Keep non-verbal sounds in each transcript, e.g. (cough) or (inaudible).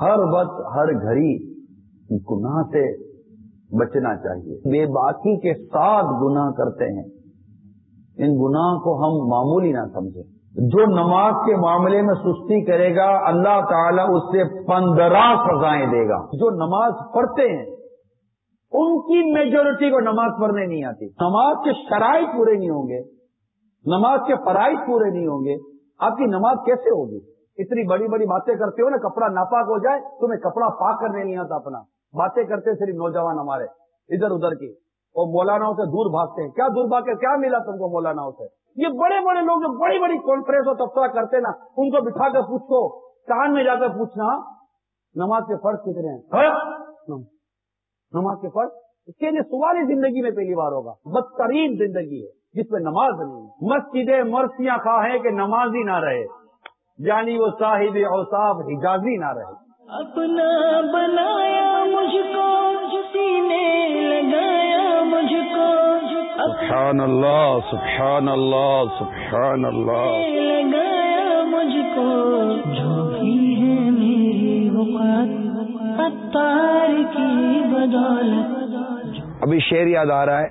ہر وقت ہر گھڑی گناہ سے بچنا چاہیے۔ بے باقی کے ساتھ گناہ کرتے ہیں۔ ان گناہ کو ہم معمولی نہ سمجھیں۔ جو نماز کے معاملے میں سستی کرے گا، اللہ تعالیٰ اس سے پندرہ سزائیں دے گا۔ جو نماز پڑھتے ہیں، ان کی میجورٹی کو نماز پڑھنے نہیں آتی۔ نماز کے شرائط پورے نہیں ہوں گے۔ نماز کے فرائض پورے نہیں ہوں گے۔ آپ کی نماز کیسے ہوگی؟ اتنی بڑی بڑی باتیں کرتے ہو نا، کپڑا ناپاک ہو جائے، تمہیں کپڑا پاک کرنے نہیں آتا اپنا۔ باتیں کرتے صرف نوجوان ہمارے، ادھر ادھر کی۔ اور مولاناؤں سے دور بھاگتے ہیں۔ کیا دور بھاگ کے کیا ملا تم کو مولاناؤں سے؟ یہ بڑے بڑے لوگ جو بڑی بڑی کانفرنس اور تبصرہ کرتے نا، ان کو بٹھا کر پوچھو۔ کان میں جا کر پوچھنا، نماز کے فرض کتنے ہیں؟ ہاں؟ نماز کے فرض؟ اس کے لیے سواری زندگی میں پہلی بار ہوگا۔ بدترین زندگی ہے، جس میں نماز نہیں مسجدیں مرسیاں خواہیں کہ نماز ہی نہ رہے۔ یعنی وہ صاحب اوساف حجازی نہ رہے۔ اپنا بنایا مجھ کو سینے لگایا مجھ کو سبحان اللہ سبحان اللہ سبحان اللہ لگایا مجھ کو جو بھی ہے میری اتار کی بدولت۔ ابھی شیر یاد آ رہا ہے۔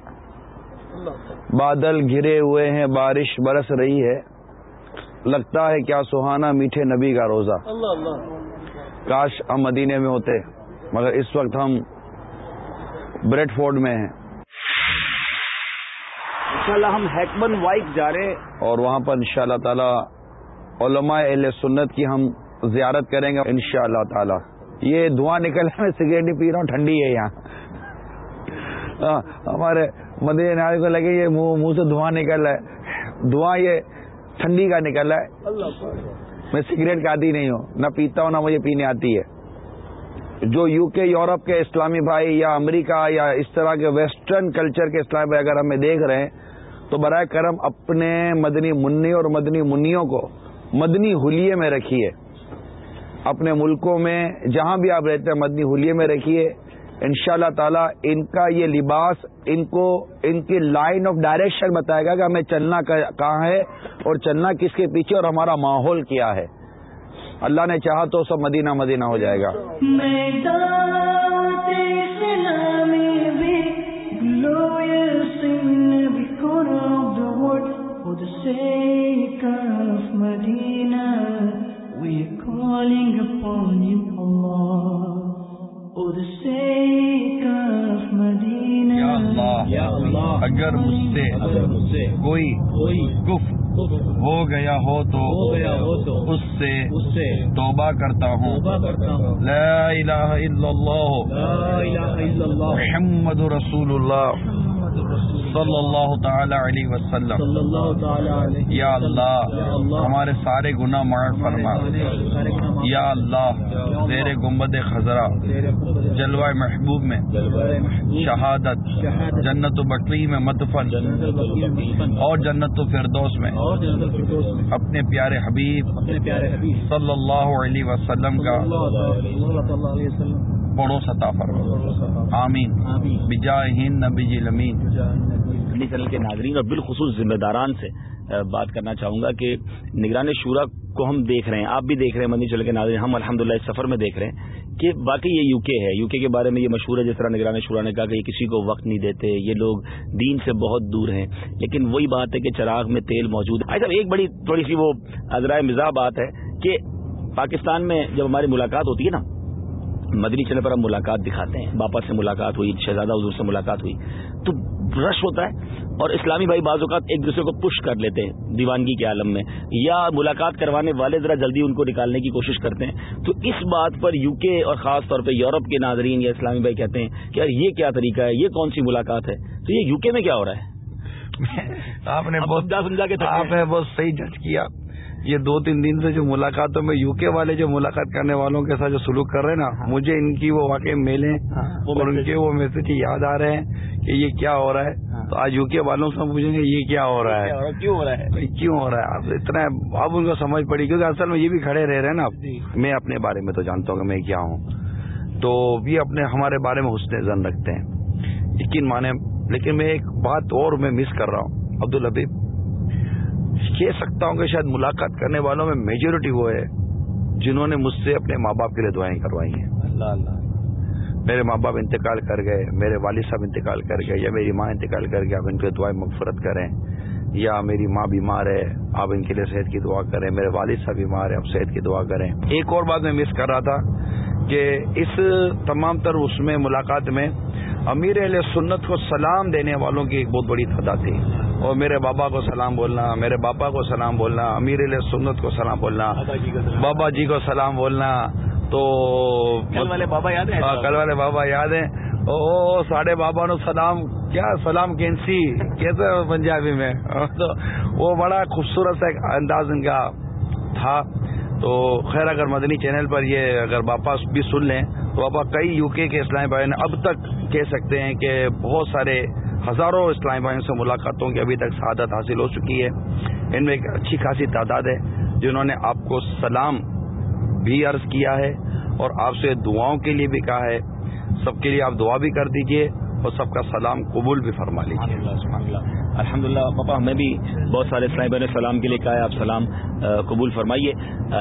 بادل گرے ہوئے ہیں بارش برس رہی ہے۔ لگتا ہے کیا سہانا میٹھے نبی کا روزہ۔ کاش ہم مدینے میں ہوتے مگر اس وقت ہم بریڈ فورڈ میں ہیں۔ انشاءاللہ ہم ہیکمن وائک جا رہے اور وہاں پر انشاءاللہ تعالی علماء اہل سنت کی ہم زیارت کریں گے انشاءاللہ تعالی۔ یہ دھواں نکل میں سگریٹ نہیں پی رہا ہوں ٹھنڈی ہے یہاں۔ ہاں، ہمارے مدینے نال کو لگے یہ منہ سے دھواں نکل رہا ہے۔ دھواں یہ ٹھنڈی کا نکل ہے۔ میں سگریٹ کا آتی نہیں ہوں نہ پیتا ہوں نہ مجھے پینے آتی ہے۔ جو یو کے یورپ کے اسلامی بھائی یا امریکہ یا اس طرح کے ویسٹرن کلچر کے اسلامی بھائی اگر ہمیں دیکھ رہے ہیں تو برائے کرم اپنے مدنی منی اور مدنی منیوں کو مدنی حلیے میں رکھیے۔ اپنے ملکوں میں جہاں بھی آپ رہتے ہیں مدنی حلیے میں رکھیے۔ ان شاء اللہ تعالی ان کا یہ لباس ان کو ان کی لائن آف ڈائریکشن بتائے گا کہ ہمیں چلنا کہاں ہے اور چلنا کس کے پیچھے اور ہمارا ماحول کیا ہے۔ اللہ نے چاہا تو سب مدینہ مدینہ ہو جائے گا۔ calling upon you, Allah. Oh, the اگر مجھ سے کوئی گف ہو گیا ہو تو اس سے توبہ کرتا ہوں۔ لا الہ الا اللہ محمد رسول اللہ۔ صلی اللہ تعالی علیہ وسلم. یا اللہ، ہمارے سارے گناہ معاف فرما۔ یا اللہ زیر گنبد خزرہ جلوہ محبوب میں شہادت، جنت و بٹری میں مدفن، اور جنت و فردوس میں اپنے پیارے حبیب صلی اللہ علیہ وسلم کا۔ صلی اللہ فرما آمین۔ ہند نبی لمین چینل کے ناظرین، اور بالخصوص ذمہ داران سے بات کرنا چاہوں گا کہ نگران شورا کو ہم دیکھ رہے ہیں، آپ بھی دیکھ رہے ہیں، مدنی چینل کے ناظرین، ہم الحمدللہ اس سفر میں دیکھ رہے ہیں کہ باقی یہ یو کے ہے۔ یو کے کے بارے میں یہ مشہور ہے، جس طرح نگران شورا نے کہا کہ یہ کسی کو وقت نہیں دیتے، یہ لوگ دین سے بہت دور ہیں۔ لیکن وہی بات ہے کہ چراغ میں تیل موجود ہے۔ ایک بڑی تھوڑی سی وہ ازرائے مزاح بات ہے کہ پاکستان میں جب ہماری ملاقات ہوتی ہے نا مدنی چینل پر ہم ملاقات دکھاتے ہیں۔ باپا سے ملاقات ہوئی شہزادہ حضور سے ملاقات ہوئی۔ تو رش ہوتا ہے اور اسلامی بھائی بعض اوقات ایک دوسرے کو پش کر لیتے ہیں دیوانگی کے عالم میں یا ملاقات کروانے والے ذرا جلدی ان کو نکالنے کی کوشش کرتے ہیں۔ تو اس بات پر یو کے اور خاص طور پہ یورپ کے ناظرین یا اسلامی بھائی کہتے ہیں کہ یار یہ کیا طریقہ ہے یہ کون سی ملاقات ہے؟ تو یہ یو کے میں کیا ہو رہا ہے؟ آپ نے بہت سمجھا کے آپ نے بہت صحیح جج کیا۔ یہ دو تین دن سے جو ملاقاتوں میں یو کے والے جو ملاقات کرنے والوں کے ساتھ جو سلوک کر رہے ہیں نا ہاں۔ مجھے ان کی وہ واقع میلیں ہاں۔ اور ان کے وہ میسج یاد آ رہے ہیں کہ یہ کیا ہو رہا ہے۔ ہاں۔ تو آج یو کے والوں سے پوچھیں گے یہ کیا ہو رہا ہے؟ کیوں ہو رہا ہے؟ کیوں ہو رہا ہے؟ اتنا اب ان کو سمجھ پڑی کیونکہ اصل میں یہ بھی کھڑے رہ رہے ہیں نا۔ جی۔ میں اپنے بارے میں تو جانتا ہوں کہ میں کیا ہوں۔ تو یہ اپنے ہمارے بارے میں حسن زن رکھتے ہیں۔ یقین مانے لیکن میں ایک بات اور میں مس کر رہا ہوں۔ عبد الحبیب کہہ سکتا ہوں کہ شاید ملاقات کرنے والوں میں میجورٹی وہ ہے جنہوں نے مجھ سے اپنے ماں باپ کے لیے دعائیں کروائی ہیں۔ اللہ اللہ۔ میرے ماں باپ انتقال کر گئے میرے والد صاحب انتقال کر گئے یا میری ماں انتقال کر گئے آپ ان کے دعائیں مغفرت کریں یا میری ماں بیمار ہے آپ ان کے لیے صحت کی دعا کریں میرے والد صاحب بیمار ہیں آپ صحت کی دعا کریں۔ ایک اور بات میں مس کر رہا تھا کہ اس تمام تر اس میں ملاقات میں امیر علیہ سنت کو سلام دینے والوں کی ایک بہت بڑی تعداد تھی۔ اور میرے بابا کو سلام بولنا میرے باپا کو سلام بولنا امیر علیہ سنت کو سلام بولنا بابا جی کو سلام بولنا تو کل والے بابا یاد ہیں؟ ہاں، کل والے بابا یاد ہیں۔ او ساڑھے بابا نو سلام کیا سلام کینسی کیسے پنجابی میں؟ تو وہ بڑا خوبصورت سا انداز ان کا تھا۔ تو خیر اگر مدنی چینل پر یہ اگر باپا بھی سن لیں تو باپا کئی یو کے اسلامی بھائی نے اب تک کہہ سکتے ہیں کہ بہت سارے ہزاروں اسلامی بھائیوں سے ملاقاتوں کی ابھی تک سعادت حاصل ہو چکی ہے۔ ان میں ایک اچھی خاصی تعداد ہے جنہوں نے آپ کو سلام بھی عرض کیا ہے اور آپ سے دعاؤں کے لیے بھی کہا ہے۔ سب کے لیے آپ دعا بھی کر دیجیے۔ اور سب کا سلام قبول بھی فرما لیجیے الحمد للہ پاپا ہمیں بھی بہت سارے اسلامی بہن سلام کے لیے کہا ہے آپ سلام قبول فرمائیے۔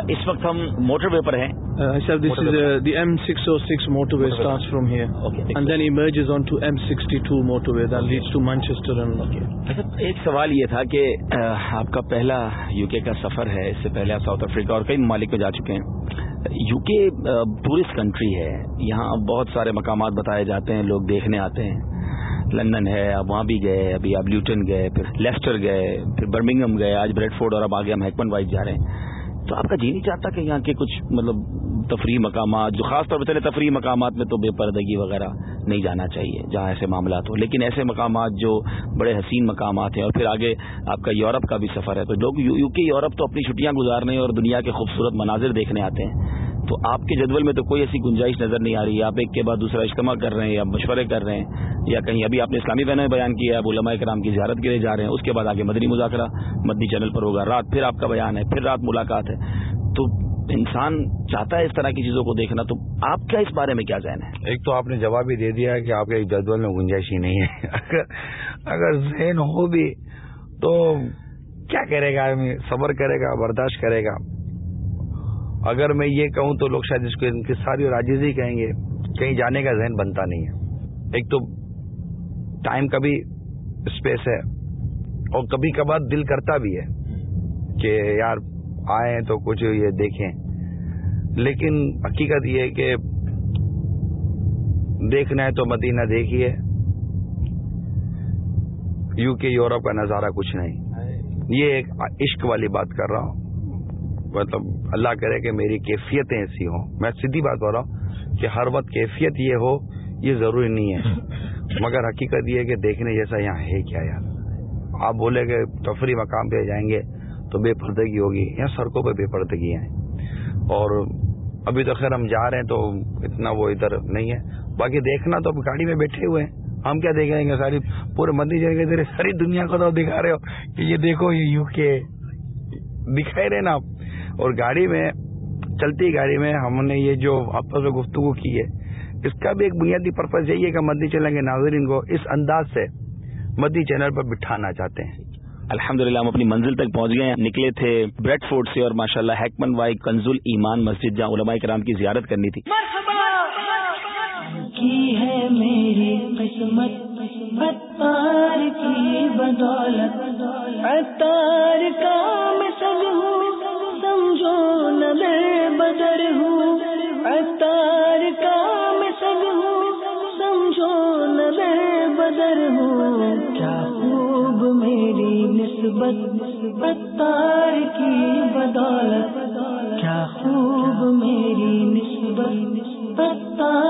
اس وقت ہم موٹر وے پر ہیں۔ Uh, sir, this is uh, the M606 motorway starts from here Okay. and then emerges onto M62 motorway that leads to Manchester and اچھا ایک سوال یہ تھا کہ آپ کا پہلا یو کے کا سفر ہے اس سے پہلے آپ ساؤتھ افریقہ اور کئی ممالک میں جا چکے ہیں۔ یو کے ٹورسٹ کنٹری ہے۔ یہاں بہت سارے مقامات بتائے جاتے ہیں، لوگ دیکھنے آتے ہیں۔ لندن ہے، آپ وہاں بھی گئے، ابھی آپ لیوٹن گئے، پھر لیسٹر گئے، پھر برمنگم گئے، آج بریڈ فورڈ اور اب آگے ہم ہیکمن وائز جا رہے ہیں۔ تو آپ کا جی نہیں چاہتا کہ یہاں کے کچھ مطلب تفریح مقامات جو خاص طور پہ چلے تفریح مقامات میں تو بے پردگی وغیرہ نہیں جانا چاہیے، جہاں ایسے معاملات ہوں۔ لیکن ایسے مقامات جو بڑے حسین مقامات ہیں اور پھر آگے آپ کا یورپ کا بھی سفر ہے، تو لوگ یو کے یورپ تو اپنی چھٹیاں گزارنے اور دنیا کے خوبصورت مناظر دیکھنے آتے ہیں۔ تو آپ کے جدول میں تو کوئی ایسی گنجائش نظر نہیں آ رہی ہے۔ آپ ایک کے بعد دوسرا اجتماع کر رہے ہیں یا مشورے کر رہے ہیں یا کہیں ابھی آپ نے اسلامی بہنوں میں بیان کیا ہے اب علماء کرام کی زیارت کے لیے جا رہے ہیں، اس کے بعد آگے مدنی مذاکرہ، مدنی چینل پر ہوگا، رات پھر آپ کا بیان ہے، پھر رات ملاقات ہے۔ تو انسان چاہتا ہے اس طرح کی چیزوں کو دیکھنا، تو آپ کیا اس بارے میں کیا ذہن ہے؟ ایک تو آپ نے جواب ہی دے دیا ہے کہ آپ کے جدول میں گنجائش ہی نہیں ہے۔ (laughs) اگر اگر ذہن ہو بھی تو کیا کرے گا آدمی؟ صبر کرے گا، برداشت کرے گا۔ اگر میں یہ کہوں تو لوگ شاید اس کو ان کی ساری اور عاجزی کہیں گے، کہیں جانے کا ذہن بنتا نہیں ہے۔ ایک تو ٹائم کا بھی اسپیس ہے اور کبھی کبھار دل کرتا بھی ہے کہ یار آئے تو کچھ یہ دیکھیں۔ لیکن حقیقت یہ ہے کہ دیکھنا ہے تو مدینہ دیکھیے۔ یو کے، یورپ کا نظارہ کچھ نہیں۔ یہ ایک عشق والی بات کر رہا ہوں۔ مطلب اللہ کرے کہ میری کیفیتیں ایسی ہوں۔ میں سیدھی بات بول رہا ہوں کہ ہر وقت کیفیت یہ ہو یہ ضروری نہیں ہے۔ (laughs) مگر حقیقت یہ ہے کہ دیکھنے جیسا یہاں ہے کیا یار؟ آپ بولے کہ تفریح مقام پہ جائیں گے تو بے پردگی ہوگی۔ یہاں سڑکوں پہ بے پردگی ہیں۔ اور ابھی تو خیر ہم جا رہے ہیں تو اتنا وہ ادھر نہیں ہے۔ باقی دیکھنا تو اب گاڑی میں بیٹھے ہوئے ہیں۔ ہم کیا دیکھیں گے؟ ساری پورے مندی جائیں گے ساری دنیا کو تو دکھا رہے ہو کہ یہ دیکھو یہ یو کے دکھائی رہے نا آپ۔ اور گاڑی میں چلتی گاڑی میں ہم نے یہ جو آپس میں گفتگو کی ہے اس کا بھی ایک بنیادی پرپز یہی ہے کہ مدی چلیں گے ناظرین کو اس انداز سے مدی چینل پر بٹھانا چاہتے ہیں۔ الحمد للہ ہم اپنی منزل تک پہنچ گئے ہیں۔ نکلے تھے بریڈ فورٹ سے اور ماشاء اللہ ہیکمن وائی کنزل ایمان مسجد جہاں علماء کرام کی زیارت کرنی تھی۔ کی ہے میری قسمت کی بدولت نسبت اتار کی بدولت کیا خوب میری نسبت اتار کی